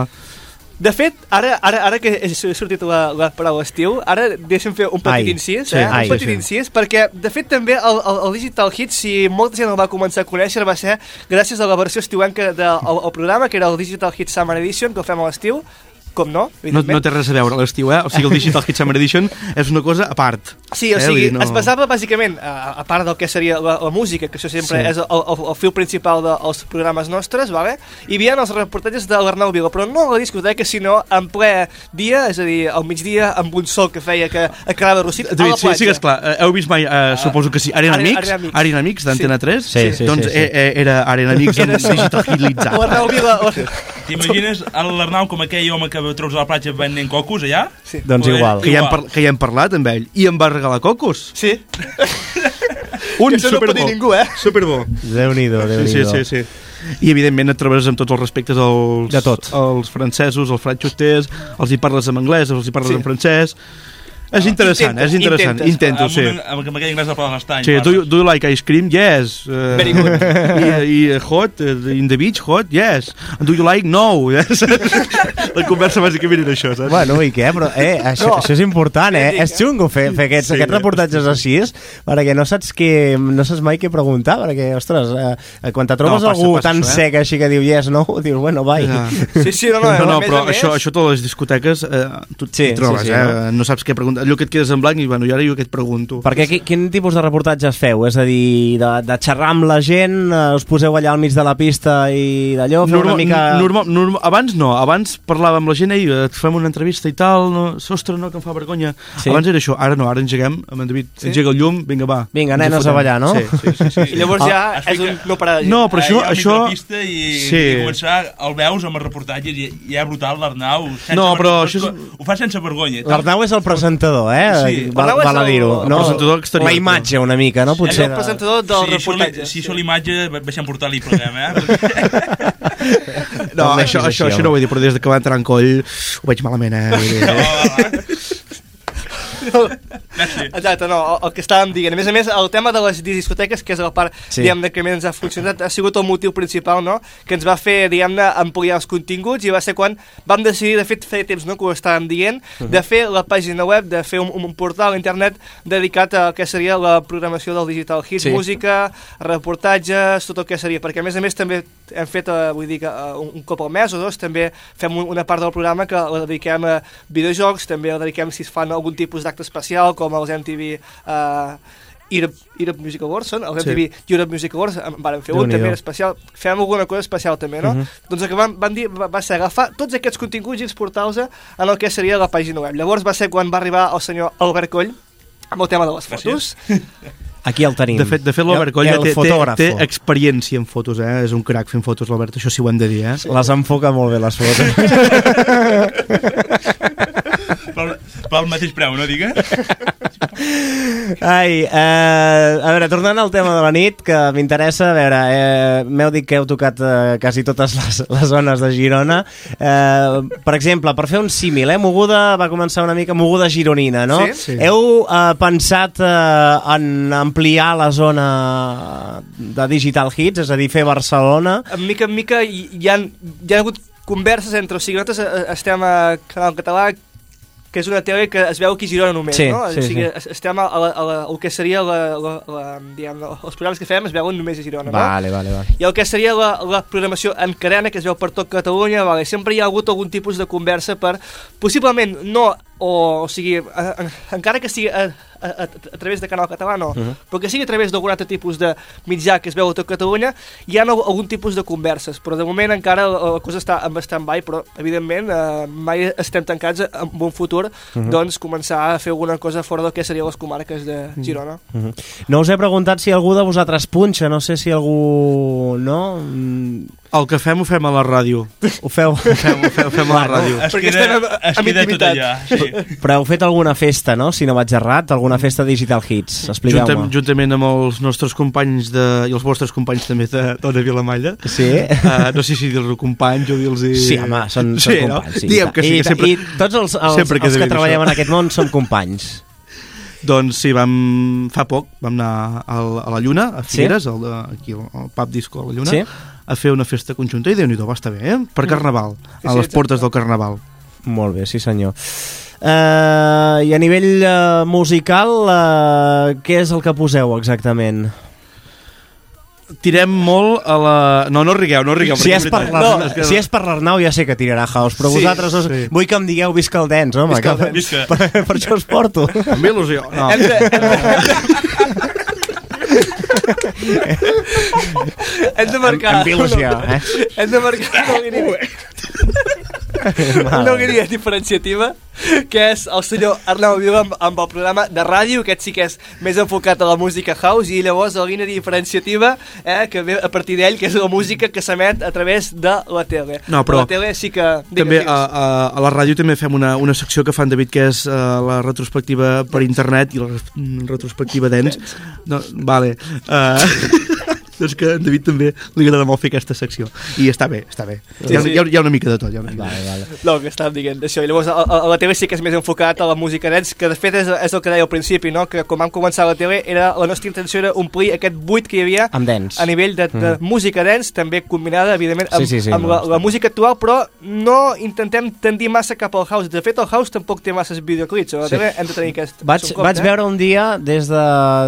De fet, ara, ara, ara que ha sortit la, la paraula estiu, ara deixa'm fer un petit Ai. incís, Sí, eh? ai, un petit sí. incís, perquè, de fet, també el, el, el Digital Hit, si molta gent el va començar a conèixer, va ser gràcies a la versió estiuenca del el, el programa, que era el Digital Hit Summer Edition, que el fem a l'estiu, com no, No, no té res a veure l'estiu, eh? O sigui, el Digital Hit Summer Edition és una cosa a part. Sí, o Eh, sigui, dir, es basava bàsicament, a, a part del que seria la, la música, que això sempre Sí. és el, el, el fil principal dels programes nostres, vale? hi havia els reportatges de l'Arnau Vila, però no a la discoteca, sinó en ple dia, és a dir, al migdia, amb un sol que feia que acabava rossit, a la sí, platja. sí que és clar. Eh, Heu vist mai, eh, suposo que sí, Arena Mix? Arena Mix. Arena Mix, d'Antena 3? Sí, sí, doncs sí, sí. eh, era Arena Mix Era això. digitalitzat. L'Arnau Vila... T'imagines l'Arnau com aquell home que treus a la platja venent cocos allà? Sí. Doncs Poder- igual. Que ja, hem par que ja hem parlat amb ell. I em va regalar cocos. Sí, Un que això no pot dir ningú, eh? Superbo. Déu-n'hi-do, déu Sí, sí, sí, sí. I evidentment et trobes amb tots els respectes als, De tot. als francesos, als franxosters, els hi parles en anglès, els hi parles Sí. en francès. És interessant, Intentes, és interessant. intentes. Intento, amb, sí. amb, amb aquell anglès de Pla l'Estany. Sí, do, you, do you like ice cream? Yes. Uh, Very good. I, I hot, uh, in the beach, hot? Yes. And do you like? No. Yes. La conversa bàsicament era això, saps? Bueno, i què? Però, eh, això, No. això és important, eh? És xungo fer, fer aquests, Sí, aquests reportatges així, perquè no saps, què, no saps mai què preguntar, perquè, ostres, eh, quan te trobes No, passa, algú passa tan això, eh? sec així que diu yes, no, dius, bueno, bye. Ja. Sí, sí, no, no, No, no, més però més, això, això totes les discoteques eh, tu Sí, trobes, sí, sí, eh? no? No? saps què preguntar. Allò que et quedes en blanc i, bueno, i ara jo què et pregunto. Perquè qui, quin tipus de reportatges feu? És a dir, de, de xerrar amb la gent, eh, us poseu allà al mig de la pista i d'allò, feu una mica... normal, normal, abans no, abans parlava amb la gent i et fem una entrevista i tal, no, ostres, no, que em fa vergonya. Sí. Abans era això, ara no, ara engeguem, amb en David, Sí? engega el llum, vinga, va. Vinga, nenes a ballar, no? Sí, sí, sí. sí, I llavors ja Ah, és un no parar de gent. No, però això... Mig això pista i, Sí. i començar, el veus amb els reportatges i, i és brutal l'Arnau. No, però això és- Ho fa sense vergonya. L'Arnau és el presentador, eh? Sí. Val, és val a dir-ho. No? presentador exterior, La imatge, una mica, no? És Potser el presentador del això, reportatge. si això l'imatge, deixem portar-li programa, eh? No, No, això, és això, això no ho vull dir, però des que va entrar en coll ho veig malament, eh? Vull dir, No, va. Exacte, no, el, el que estàvem dient. A més a més, el tema de les discoteques, que és la part, Sí. sí. diguem que més ens ha funcionat, ha sigut el motiu principal, no?, que ens va fer, diguem-ne, ampliar els continguts i va ser quan vam decidir, de fet, feia temps, no?, que ho estàvem dient, de fer la pàgina web, de fer un, un portal a internet dedicat a què seria la programació del Digital Hits, Sí. música, reportatges, tot el que seria, perquè a més a més també hem fet, eh, vull dir que eh, un, un cop al mes o dos, també fem un, una part del programa que la dediquem a videojocs, també la dediquem si es fan algun tipus d'acte especial, com els MTV eh, Europe, Europe Music Awards, són? Els Sí. MTV Europe Music Awards, en fer un també especial, fem alguna cosa especial també, no? Mhm. Doncs el que vam, vam dir va, va ser agafar tots aquests continguts i exportar-los en el que seria la pàgina web. Llavors va ser quan va arribar el senyor Albert Coll amb el tema de les fotos. Aquí el tenim. De fet, de fet l'Albert Coll té, té, té experiència en fotos, eh? És un crac fent fotos, l'Albert, això sí ho hem de dir, eh? Les enfoca molt bé, les fotos. pel, mateix preu, no digues? Ai, eh, a veure, tornant al tema de la nit, que m'interessa, a veure, eh, m'heu dit que heu tocat eh, quasi totes les, les zones de Girona. Eh, per exemple, per fer un símil, eh, Moguda va començar una mica Moguda gironina, no? Sí. Sí. Heu eh, pensat eh, en ampliar la zona de Digital Hits, és a dir, fer Barcelona? En mica en mica hi, hi, ha, hi ha hagut converses entre... O sigui, nosaltres eh, estem a Canal Català que és una tele que es veu aquí a Girona només, Sí, no? sí, o sigui, sí. es- estem a, la, a la, el que seria la, la, la, diguem, els programes que fem es veuen només a Girona, no? Vale, vale, vale. I el que seria la, la programació en cadena, que es veu per tot Catalunya, vale, sempre hi ha hagut algun tipus de conversa per, possiblement, no, o, o sigui, a, a, encara que sigui a, a, a, a través de Canal Català, no, Mhm. però que sigui a través d'algun altre tipus de mitjà que es veu a tot Catalunya, hi ha al- algun tipus de converses, però de moment encara la, la cosa està en stand-by, però evidentment eh, mai estem tancats en un futur, Mhm. doncs començar a fer alguna cosa fora del que serien les comarques de Girona. Mhm. No us he preguntat si algú de vosaltres punxa, no sé si algú... No? Mm, El que fem ho fem a la ràdio. Ho feu? Ho fem, ho fem, ho fem a la ràdio. Es Perquè queda, estem amb- es amb intimitat. allà. Sí. Però heu fet alguna festa, no? Si no vaig errat, alguna festa Digital Hits. Juntem, Expliqueu-me. juntament amb els nostres companys de, i els vostres companys també de Dona Vilamalla. Sí? Uh, no sé si dir-los companys o dir-los... Sí, home, són, són sí, companys. No? Sí, Diguem que sí, I, que sempre... I tots els, els, sempre els que bé treballem això. en aquest món som companys. Doncs sí, vam, fa poc vam anar al, a la Lluna, a Figueres, al de, aquí al, al pub disco a la Lluna, Sí? A fer una festa conjunta i déu nhi va estar bé, eh? Per Carnaval, Sí, a sí, les exacte. portes del Carnaval. Molt bé, sí senyor. Uh, I a nivell uh, musical, uh, què és el que poseu exactament? Tirem molt a la... No, no rigueu, no rigueu. Si és, per no, que- si és per l'Arnau ja sé que tirarà house, però Sí, vosaltres no, sí. vull que em digueu visca el dance, home. Visca el que- dance. Visca. Per, per això us porto. Amb il·lusió. No. Hem de, hem de, hem de marcar... Amb il·lusió, eh? Hem de marcar una línia diferenciativa que és el senyor Arnau Vila amb, amb el programa de ràdio, aquest sí que és més enfocat a la música house, i llavors la línia diferenciativa eh, que ve a partir d'ell, que és la música que s'emet a través de la tele. No, però la tele sí que... També digues, a, digues. a, a la ràdio també fem una, una secció que fan David que és uh, la retrospectiva per internet i la retrospectiva dents. No, vale. Uh, doncs que en David també li agrada molt fer aquesta secció. I està bé, està bé. Sí, hi, ha, sí. hi, ha, hi ha una mica de tot. Hi ha una mica. Vale, vale. No, que estàvem dient d'això. I llavors a, a, la tele sí que és més enfocat a la música dance, que de fet és, és el que deia al principi, no? que quan vam començar la tele era, la nostra intenció era omplir aquest buit que hi havia Amb dance. a nivell de, de Mm. música dance, també combinada, evidentment, amb, Sí, sí, sí, amb no, la, la música actual, però no intentem tendir massa cap al house. De fet, el house tampoc té masses videoclips. A la Sí. tele hem de tenir aquest... Vaig, això compte, vaig eh? veure un dia des de,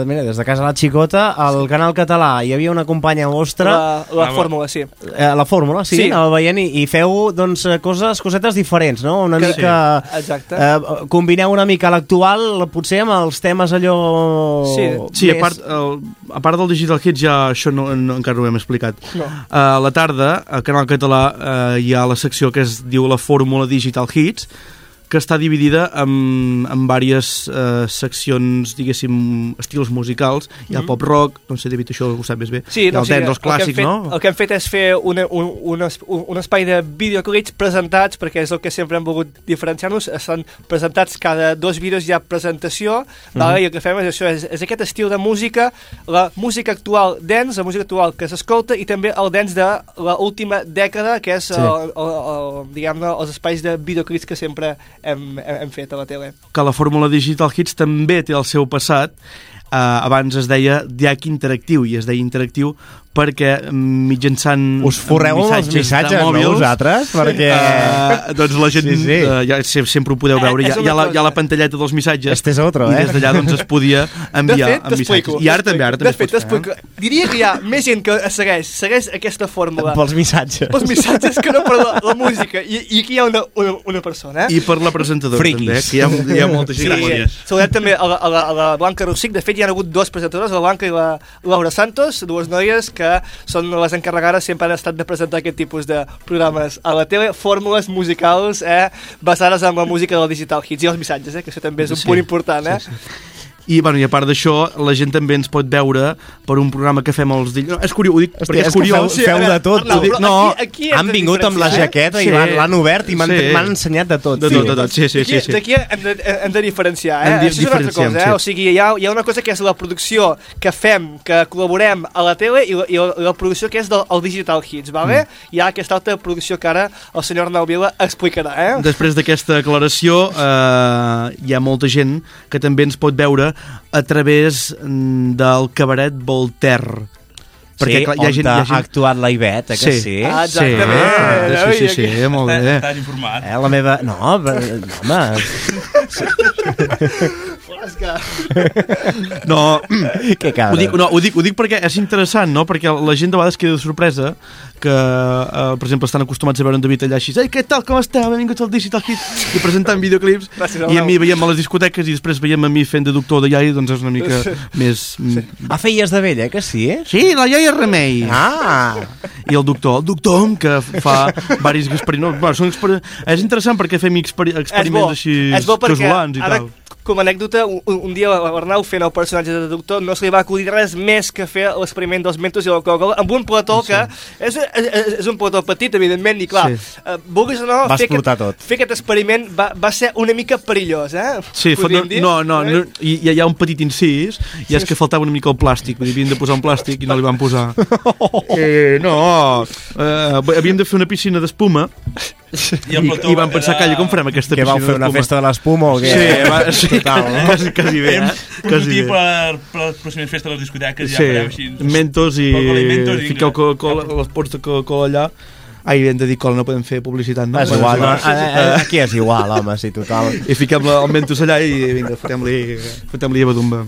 mira, des de casa la xicota al canal català hi havia una companya vostra la, la Ah, fórmula, sí. eh, la fórmula, sí, Sí. sí. anava veient i, i feu doncs, coses, cosetes diferents, no? Una Que- mica... Exacte. Eh, combineu una mica l'actual, potser amb els temes allò... Sí. Sí, a més- part, el, a part del Digital Hits ja això no, no, encara no ho hem explicat. No. A la tarda, al Canal Català, eh, hi ha la secció que es diu la Fórmula Digital Hits, que està dividida en, en diverses eh, seccions, diguéssim, estils musicals. Hi ha Mhm. pop rock, no sé, David, això ho sap més bé. Sí, hi ha el dance, els el que hem clàssics, fet, no? El que hem fet és fer una, un, un, un, espai de videoclips presentats, perquè és el que sempre hem volgut diferenciar-nos, estan presentats cada dos vídeos hi ha presentació, Mhm. vale? i el que fem és això, és, és aquest estil de música, la música actual dance, la música actual que s'escolta, i també el dance de la última dècada, que és Sí. el, el, el, diguem-ne, els espais de videoclips que sempre hem, hem, fet a la tele. que la fórmula Digital Hits també té el seu passat eh, abans es deia DH interactiu i es deia interactiu perquè mm, mitjançant Us forreu amb els missatges, de no, mòbils, vosaltres? Perquè... eh, doncs la gent Sí, sí. Eh, ja, sempre, ho podeu veure Eh, hi és ha, una hi, ha la, ha la pantalleta dels missatges Este és otro, i eh? des d'allà doncs es podia enviar de fet, amb missatges i ara també, ara també De fet, es pot fer, eh? t'explico. Diria que hi ha més gent que segueix, segueix aquesta fórmula. Pels missatges. pels missatges que no per la, la música. I, I aquí hi ha una, una, una persona, eh? i per la presentadora Friquis. també, que hi ha, hi ha molta gent Sí, Gràcies. saludem també a la, a, la, a la Blanca Rossic. De fet, hi ha hagut dues presentadores, la Blanca i la Laura Santos, dues noies que són les encarregades, sempre han estat de presentar aquest tipus de programes a la tele, fórmules musicals eh, basades en la música del Digital Hits i els missatges, eh, que això també és un Sí, punt important. Eh? sí, I, bueno, i a part d'això, la gent també ens pot veure per un programa que fem els dilluns. No, és curiós, ho dic Hòstia, perquè és és curiós. feu, feu de tot. Ho dic- no, aquí- aquí hem han vingut amb la diferenciar, eh? jaqueta Sí. i l'han l'han obert i m'han Sí. ensenyat de tot. De sí. tot, de tot, sí, sí, sí. D'aquí sí. d'aquí hem, de, hem de diferenciar, eh? Di- Això és una altra cosa, eh? sí. O sigui, hi ha, hi ha una cosa que és la producció que fem, que col·laborem a la tele i la, i la, la producció que és del el Digital Hits, vale? Mm. Hi ha aquesta altra producció que ara el senyor Arnau Vila explicarà, eh? Després d'aquesta aclaració, eh, hi ha molta gent que també ens pot veure a través mm, del cabaret Voltaire. Perquè, sí, clar, hi ha gent- hi ha ha actuat la Iveta, que sí? Ah, Sí, exactament. sí, sí, sí, molt bé. Estàs informat. Eh, la meva... No, però- no home... No, que ho dic, no ho, dic, ho dic perquè és interessant, no? Perquè la gent de vegades queda de sorpresa que, eh, per exemple, estan acostumats a veure en David allà així Ei, què tal, com esteu? Benvinguts al Digital Hit i presentant videoclips Gràcies, i a mi veiem a les discoteques i després veiem a mi fent de doctor de iaia doncs és una mica més... Ah, feies de vella, que sí, eh? Sí, la iaia Remei. Ah! I el doctor, el doctor que fa varis experiments. Bueno, són exper... És interessant perquè fem experi experiments així és bo perquè casolans i ara, tal. Com a anècdota, un, un dia l'Arnau fent el personatge de doctor no se li va acudir res més que fer l'experiment dels mentos i la Coca-Cola amb un plató Sí. que és, és, és un plató petit, evidentment, i clar, Sí. eh, vulguis o no, Va fer aquest, tot. fer aquest experiment va, va ser una mica perillós, eh? Sí, fa, no, dir? no, no, no hi, hi ha un petit incís i és que faltava una mica el plàstic, vull dir, havien de posar un plàstic i no li van posar. Eh, no, eh, havíem de fer una piscina d'espuma I i, el plató i van pensar, era- calla, com farem aquesta Que piscina vau fer una festa de l'espuma o què? Sí, va, sí, Total, no? quasi, quasi bé, eh? Quasi bé. per, per les pròximes festes de les discoteques. Ja Sí, farem així. mentos i Mentos i fiqueu. Coca-Cola, les pots de Coca-Cola allà. Ai, hem de dir cola, no podem fer publicitat, no? És igual, no? Eh, eh, Aquí és igual, home, sí, total. I fiquem el mentos allà i vinga, fotem-li fotem badumba.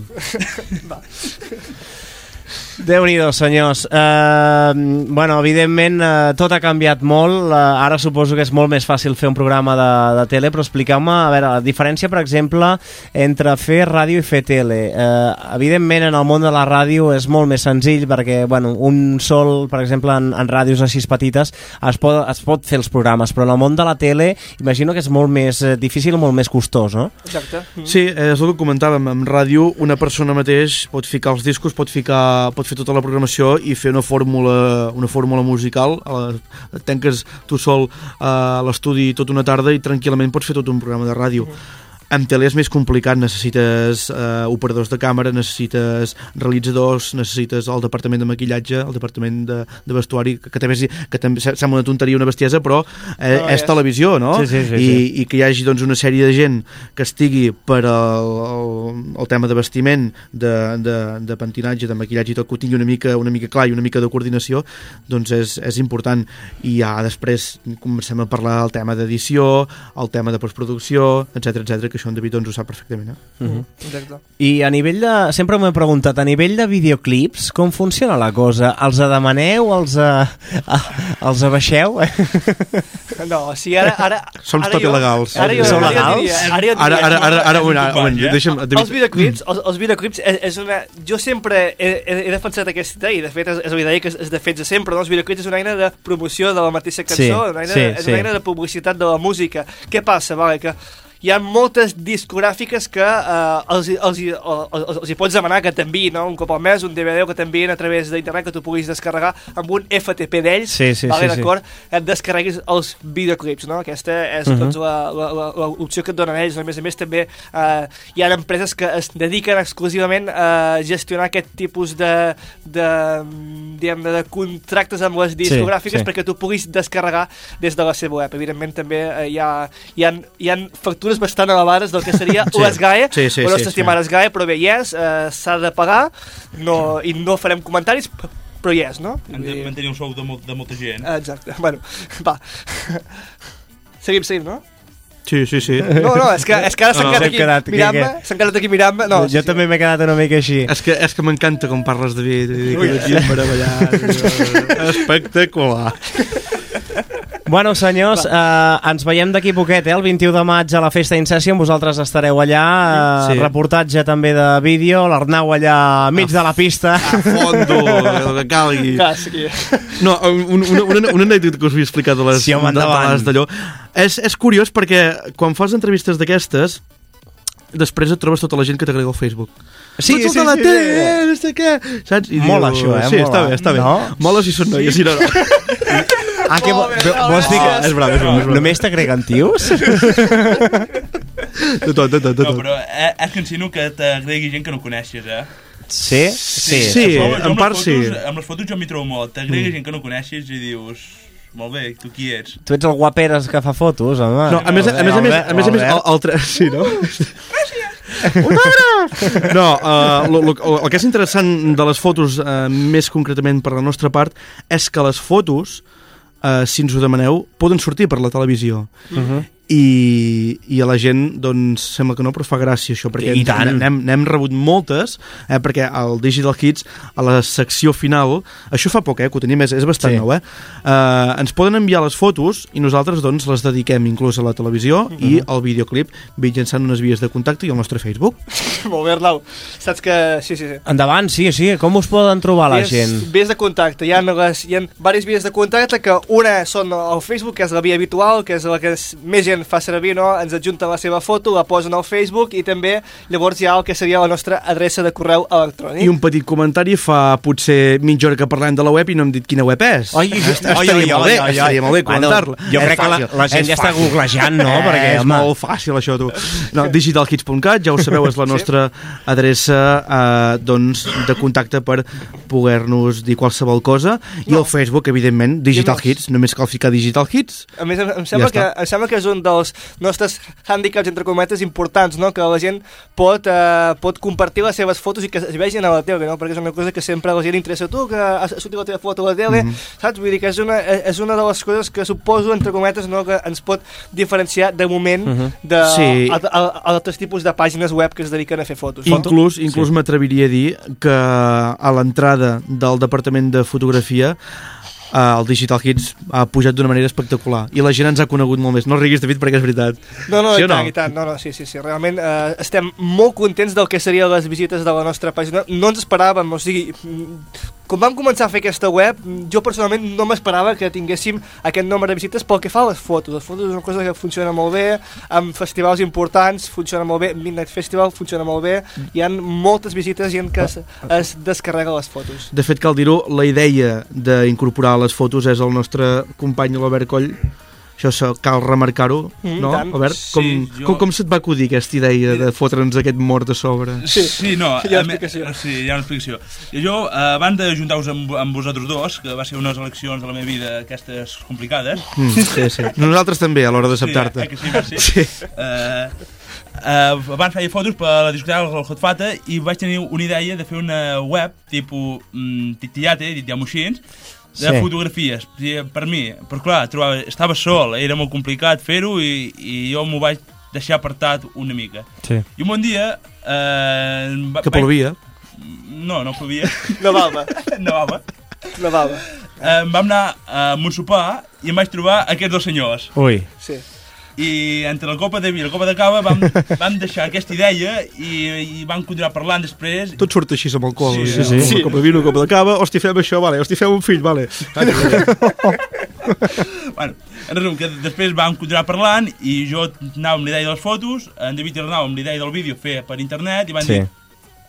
Déu-n'hi-do, senyors. Uh, bueno, evidentment, uh, tot ha canviat molt. Uh, ara suposo que és molt més fàcil fer un programa de, de tele, però expliqueu-me, a veure, la diferència, per exemple, entre fer ràdio i fer tele. Uh, evidentment, en el món de la ràdio és molt més senzill, perquè, bueno, un sol, per exemple, en, en ràdios així petites, es pot, es pot fer els programes, però en el món de la tele, imagino que és molt més difícil, molt més costós, no? Exacte. Mm. Sí, és el que comentàvem, en ràdio una persona mateix pot ficar els discos, pot, ficar, pot fer tota la programació i fer una fórmula, una fórmula musical, tanques tu sol a l'estudi tota una tarda i tranquil·lament pots fer tot un programa de ràdio. Amb tele és més complicat, necessites eh, operadors de càmera, necessites realitzadors, necessites el departament de maquillatge, el departament de, de vestuari, que, que també, que també se- sembla una tonteria, una bestiesa, però eh, No, és és. televisió, no? Sí, sí, sí, I, sí. i que hi hagi doncs, una sèrie de gent que estigui per al, el, el tema de vestiment, de, de, de pentinatge, de maquillatge i tot, que ho tingui una mica, una mica clar i una mica de coordinació, doncs és, és important. I ja després comencem a parlar del tema d'edició, el tema de postproducció, etc etc que això en David doncs, ho sap perfectament. Eh? Exacte. I a nivell de... Sempre m'he preguntat, a nivell de videoclips, com funciona la cosa? Els demaneu, els, uh, els abaixeu? No, o sigui, ara... ara Som ara tot jo- il·legals. Ara jo, Són ara jo legals? diria, ara jo Ara, diria, ara, ara, ara, un, un company, eh? deixa'm, els videoclips, els, els videoclips és, és una... Jo sempre he, he, he defensat aquesta idea, i de fet és, és una idea que es, es defensa sempre, no? els videoclips és una eina de promoció de la mateixa cançó, Sí, una eina, sí, és sí. una eina de publicitat de la música. Què passa? Vale, que hi ha moltes discogràfiques que eh, els, els, els, els, els hi pots demanar que t'enviïn no? un cop al mes, un DVD o que t'enviïn a través d'internet que tu puguis descarregar amb un FTP d'ells, Sí, sí, vale, sí, sí. Et descarreguis els videoclips, no? Aquesta és Mhm. doncs, la- la- la- l'opció que et donen ells. A més a més, també eh, hi ha empreses que es dediquen exclusivament a gestionar aquest tipus de, de, diguem de contractes amb les discogràfiques sí. perquè tu puguis descarregar des de la seva web. Evidentment, també eh, hi, ha, hi, ha, hi ha factures bastant elevades del que seria Sí. sí. l'ESGAE, Sí, sí, o no sí, sí. l'ESGAE, però bé, yes, eh, s'ha de pagar no, i no farem comentaris, però yes, no? Han de mantenir el sou de, molt, de molta gent. Exacte. Bueno, va. Seguim, seguim, no? Sí, sí, sí. No, no, és que, és que ara s'han No, quedat aquí quedat- què, mirant-me, s'han quedat aquí mirant-me, no, jo també m'he quedat una mica així. És que, és que m'encanta com parles de David, i que aquí meravellat. Espectacular. Bueno, senyors, eh, ens veiem d'aquí poquet, eh? el 21 de maig a la Festa Incession, vosaltres estareu allà, eh, Sí. reportatge també de vídeo, l'Arnau allà mig de la pista. A fondo, el que calgui. Sí. No, un, una, una, una anècdota que us vull explicar de les, Sí, home, de, de endavant. les d'allò. És, és curiós perquè quan fas entrevistes d'aquestes, després et trobes tota la gent que t'agrega al Facebook. Sí, Tots els sí, de la sí, tele, sí. eh, no sé què. Saps? I Mola dius, això, eh, Sí, mola. està bé, està bé. No? Mola si són noies, si no, no. Ah, que vo vols dir que... És bravo, és bravo, és bravo. Només t'agreguen tios? De tot, de tot, de No, tot. però eh, és que ensino que t'agregui gent que no coneixes, eh? Sí? Sí. Sí, jo en part sí. Amb les fotos jo m'hi trobo molt. T'agrega gent que no coneixes i dius... Molt bé, tu qui ets? Tu ets el guaperes que fa fotos, home. No, a més, a més, a més, a més, a més el, Albert. el, tre- sí, no? No, uh, lo, lo, el que és interessant de les fotos, uh, més concretament per la nostra part, és que les fotos, uh, si ens ho demaneu, poden sortir per la televisió. Uh -huh. I, i a la gent doncs sembla que no, però fa gràcia això perquè I tant. n'hem n'hem rebut moltes eh, perquè al Digital Hits a la secció final, això fa poc eh, que ho tenim, és, és bastant Sí. nou eh? eh, ens poden enviar les fotos i nosaltres doncs les dediquem inclús a la televisió i Mhm. al videoclip mitjançant unes vies de contacte i al nostre Facebook Molt bé, Arnau. Saps que... Sí, sí, sí. Endavant, sí, sí. Com us poden trobar la Vies- gent? Vies de contacte. Hi ha, les, hi ha diverses vies de contacte que una són al Facebook, que és la via habitual, que és la que es- més gent fa servir, no? ens adjunta la seva foto, la posen al Facebook i també llavors hi ha el que seria la nostra adreça de correu electrònic. I un petit comentari, fa potser mitja hora que parlem de la web i no hem dit quina web és. Ai, ai, ai, molt bé, ai, ai, estaria molt bé Bueno, comentar-la. jo crec que la- la gent ja està googlejant, no? Perquè, és home. molt fàcil, això, tu. No, digitalhits.cat, ja ho sabeu, és la nostra adreça eh, doncs, de contacte per poder-nos dir qualsevol cosa. I el Facebook, evidentment, Digital Hits, només cal ficar Digital Hits. A més, em, em, sembla Ja que, està. em sembla que és un dels nostres hàndicaps, entre cometes, importants, no? que la gent pot, eh, pot compartir les seves fotos i que es vegin a la tele, no? perquè és una cosa que sempre a la gent interessa. Tu, que has sortit la teva foto a la tele, Mhm. saps? Vull dir que és una, és una de les coses que suposo, entre cometes, no? que ens pot diferenciar de moment Mhm. de Sí. a, a, a altres tipus de pàgines web que es dediquen a fer fotos. Inclús, inclús m'atreviria a dir que a l'entrada del Departament de Fotografia eh, el Digital Hits ha pujat d'una manera espectacular i la gent ens ha conegut molt més. No riguis, David, perquè és veritat. No, no, sí i o no? tant, i tant. No, no, sí, sí, sí. Realment eh, estem molt contents del que serien les visites de la nostra pàgina. No ens esperàvem, o sigui, quan vam començar a fer aquesta web, jo personalment no m'esperava que tinguéssim aquest nombre de visites pel que fa a les fotos. Les fotos és una cosa que funciona molt bé, amb festivals importants funciona molt bé, Midnight Festival funciona molt bé, hi han moltes visites, gent que es, es descarrega les fotos. De fet, cal dir-ho, la idea d'incorporar les fotos és el nostre company l'Albert Coll. Això cal remarcar-ho, Mm, no, tant. Albert? Sí, Com, jo- com, com se't va acudir aquesta idea de fotre'ns aquest mort de sobre? Sí, sí no, hi ha a me- explicació. Sí, hi ha una explicació. I jo, eh, abans de juntar-vos amb, amb vosaltres dos, que va ser unes eleccions de la meva vida aquestes complicades... Mm, sí, sí. Nosaltres també, a l'hora d'acceptar-te. Sí, eh, que sí, ser. Sí. Eh, eh, abans feia fotos per la discoteca del Hot Fata i vaig tenir una idea de fer una web tipus mm, titiate, diguem-ho així, de Sí. fotografies. Per mi, però clar, trobava, estava sol, era molt complicat fer-ho i, i jo m'ho vaig deixar apartat una mica. Sí. I un bon dia... Eh, va- Que vaig- plovia. No, no plovia. Nevava. Nevava. Nevava. Eh, vam anar a un sopar i em vaig trobar aquests dos senyors. Ui. Sí. I entre la copa de vi i la copa de cava vam, vam deixar aquesta idea i, i vam continuar parlant després. Tot surt així amb alcohol. Sí, Sí, sí. sí. Una copa de vi, una copa de cava, hosti, fem això, vale, hosti, fem un fill, vale. bueno, en resum, que després vam continuar parlant i jo anava amb l'idea de les fotos, en David i l'Arnau amb l'idea del vídeo fer per internet i van Sí. dir,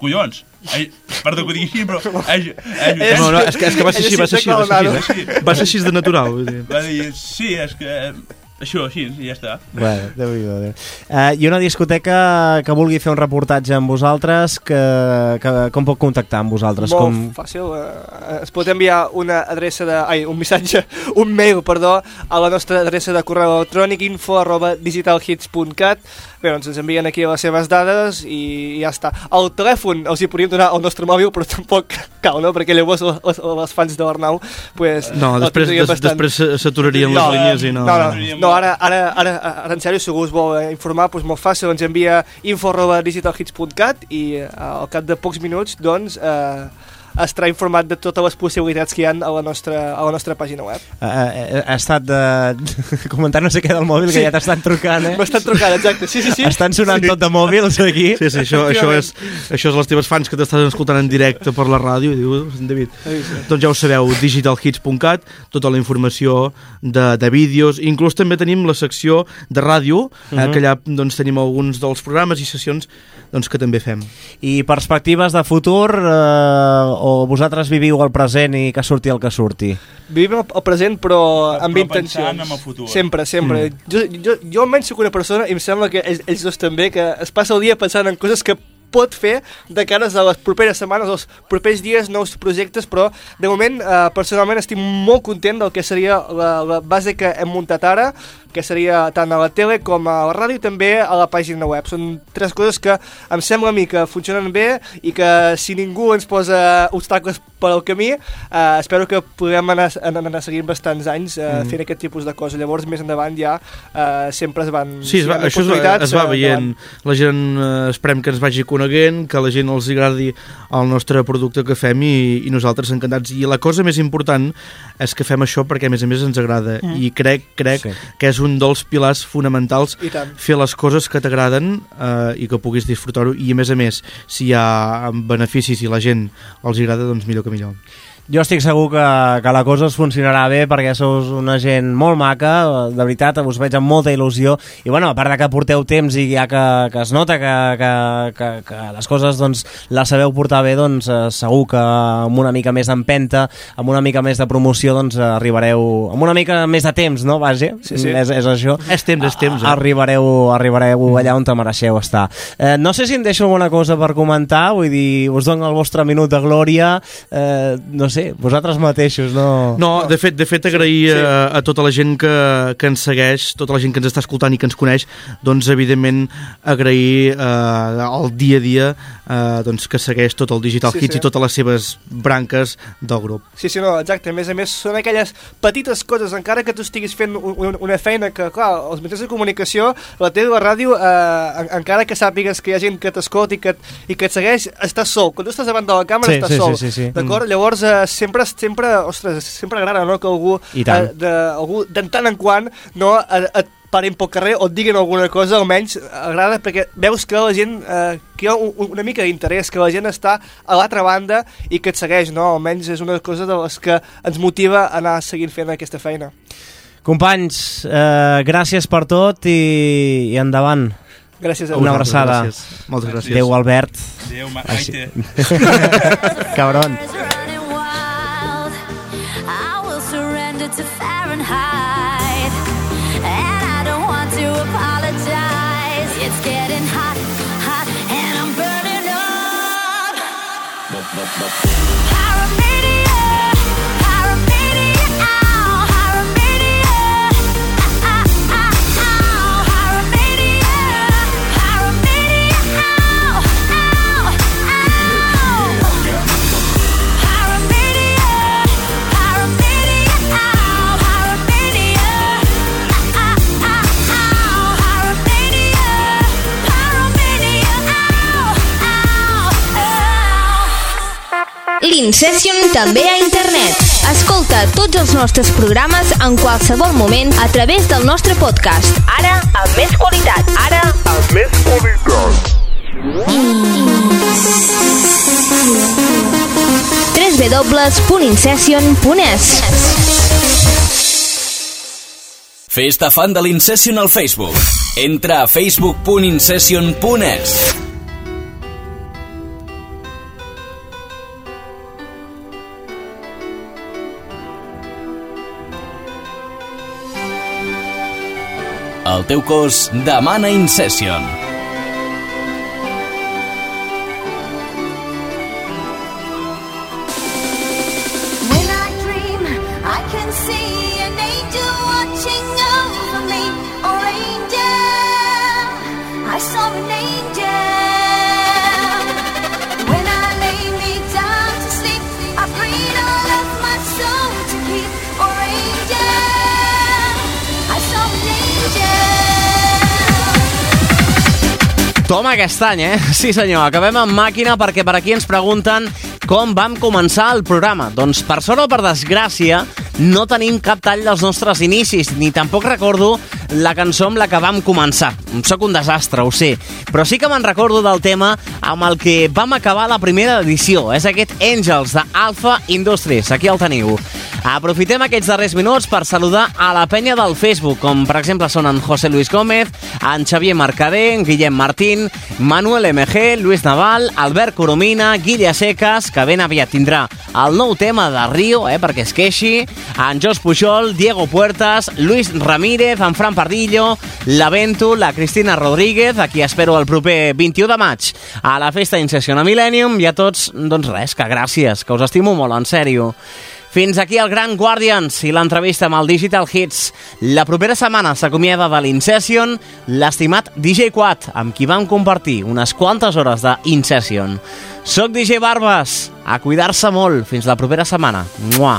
collons, eh, perdó que ho digui així, però... Eh, eh, No, no, és que, és que va ser així, va ser així, va ser així, Sí. Va ser així de natural. Vull dir. Va dir, sí, és que... Això, així, i ja està. Bueno, déu nhi déu. Uh, I una discoteca que vulgui fer un reportatge amb vosaltres, que, que, com pot contactar amb vosaltres? Molt com... fàcil. eh, Es pot enviar una adreça de... Ai, un missatge, un mail, perdó, a la nostra adreça de correu electrònic info arroba digitalhits.cat Bé, doncs ens envien aquí les seves dades i ja està. El telèfon els hi podríem donar al nostre mòbil, però tampoc cal, no? Perquè llavors les, les, les fans de l'Arnau pues, No, després, des, després s'aturarien les No, línies i no... no, no, no ara, ara, ara, ara en sèrio, si algú es vol informar, doncs molt fàcil, ens envia info digitalhits.cat i eh, al cap de pocs minuts, doncs, eh, estarà informat de totes les possibilitats que hi ha a la nostra, a la nostra pàgina web. Uh, uh, ha estat de... comentant no sé què del mòbil, Sí. que ja t'estan trucant, eh? M'estan trucant, exacte, sí, sí, sí. Estan sonant Sí. tot de mòbils aquí. Sí, sí, això, això, és, això és les teves fans que t'estan escoltant en directe per la ràdio i diu, David, Sí, sí. doncs ja ho sabeu, digitalhits.cat, tota la informació de, de vídeos, inclús també tenim la secció de ràdio, eh, Mhm. que allà doncs, tenim alguns dels programes i sessions doncs, que també fem. I perspectives de futur, eh, o vosaltres viviu el present i que surti el que surti? Vivim el, el present, però amb Però intencions. pensant en el futur. Sempre, sempre. Mm. Jo, jo, jo almenys soc una persona, i em sembla que ells, ells dos també, que es passa el dia pensant en coses que pot fer de cares a les properes setmanes, els propers dies, nous projectes, però de moment, eh, personalment, estic molt content del que seria la, la base que hem muntat ara, que seria tant a la tele com a la ràdio i també a la pàgina web. Són tres coses que em sembla a mi que funcionen bé i que si ningú ens posa obstacles per al camí, eh, espero que puguem anar, anar, anar seguint bastants anys eh, Mm. fent aquest tipus de coses. Llavors, més endavant ja eh, sempre es van... Sí, es va, això es va, es va eh, veient. La gent eh, esperem que ens vagi coneguent, que la gent els agradi el nostre producte que fem i, i nosaltres encantats. I la cosa més important és que fem això perquè a més a més ens agrada Mm. i crec crec Sí. que és un dels pilars fonamentals fer les coses que t'agraden eh, i que puguis disfrutar-ho i a més a més si hi ha beneficis i la gent els agrada doncs millor que millor. Jo estic segur que, que la cosa us funcionarà bé perquè sou una gent molt maca, de veritat, us veig amb molta il·lusió i bueno, a part de que porteu temps i ja que, que es nota que, que, que, que les coses doncs, les sabeu portar bé, doncs eh, segur que amb una mica més d'empenta, amb una mica més de promoció, doncs arribareu amb una mica més de temps, no, Vaja? Sí, sí. És, és això. És temps, és temps. Eh? Arribareu, arribareu allà on te mereixeu estar. Eh, no sé si em deixo alguna cosa per comentar, vull dir, us dono el vostre minut de glòria, eh, no sé, vosaltres mateixos, no... No, de fet, de fet agrair sí. a, a tota la gent que, que ens segueix, tota la gent que ens està escoltant i que ens coneix, doncs evidentment agrair eh, el dia a dia eh, doncs, que segueix tot el Digital Sí, Hits sí. i totes les seves branques del grup. Sí, sí, no, exacte. A més a més, són aquelles petites coses, encara que tu estiguis fent un, un, una feina que, clar, els mitjans de comunicació, la tele i la ràdio, eh, en, encara que sàpigues que hi ha gent que t'escolta i, que, i que et segueix, estàs sol. Quan tu estàs davant de la càmera, Sí, estàs sí, sol. sí, sí, sí. D'acord? Llavors, eh, sempre, sempre, ostres, sempre agrada, no?, que algú, eh, de, algú de tant en quant, no, et, et parin pel carrer o et diguin alguna cosa, almenys agrada perquè veus que la gent, eh, que hi ha un, una mica d'interès, que la gent està a l'altra banda i que et segueix, no? Almenys és una cosa de les que ens motiva a anar seguint fent aquesta feina. Companys, eh, gràcies per tot i, i endavant. Gràcies a Una abraçada. Gràcies. Moltes gràcies. Adéu, Albert. Adéu. Maite. Cabron. running wild. I will surrender to Fahrenheit. But I remade. Ow. L'Incession també a internet. Escolta tots els nostres programes en qualsevol moment a través del nostre podcast. Ara, amb més qualitat. Ara, amb més qualitat. www.incession.es Fes-te fan de l'Incession al Facebook. Entra a facebook.incession.es. El teu cos demana Incession. Toma aquest any, eh? Sí senyor, acabem amb màquina perquè per aquí ens pregunten com vam començar el programa. Doncs per sort o per desgràcia no tenim cap tall dels nostres inicis, ni tampoc recordo la cançó amb la que vam començar. Soc un desastre, ho sé, però sí que me'n recordo del tema amb el que vam acabar la primera edició. És aquest Angels de Industries. Aquí el teniu. Aprofitem aquests darrers minuts per saludar a la penya del Facebook, com per exemple són en José Luis Gómez, en Xavier Mercader, en Guillem Martín, Manuel MG, Luis Naval, Albert Coromina, Guilla Secas, que ben aviat tindrà el nou tema de Rio, eh, perquè es queixi, en Jos Pujol, Diego Puertas, Luis Ramírez, en Fran Pardillo, la Ventu, la Cristina Rodríguez, a qui espero el proper 21 de maig a la festa Incession a Millennium, i a tots, doncs res, que gràcies, que us estimo molt, en sèrio. Fins aquí el Grand Guardians i l'entrevista amb el Digital Hits. La propera setmana s'acomiada de l'Incession l'estimat DJ Quad, amb qui vam compartir unes quantes hores de Incession. Soc DJ Barbas. A cuidar-se molt. Fins la propera setmana. Mua.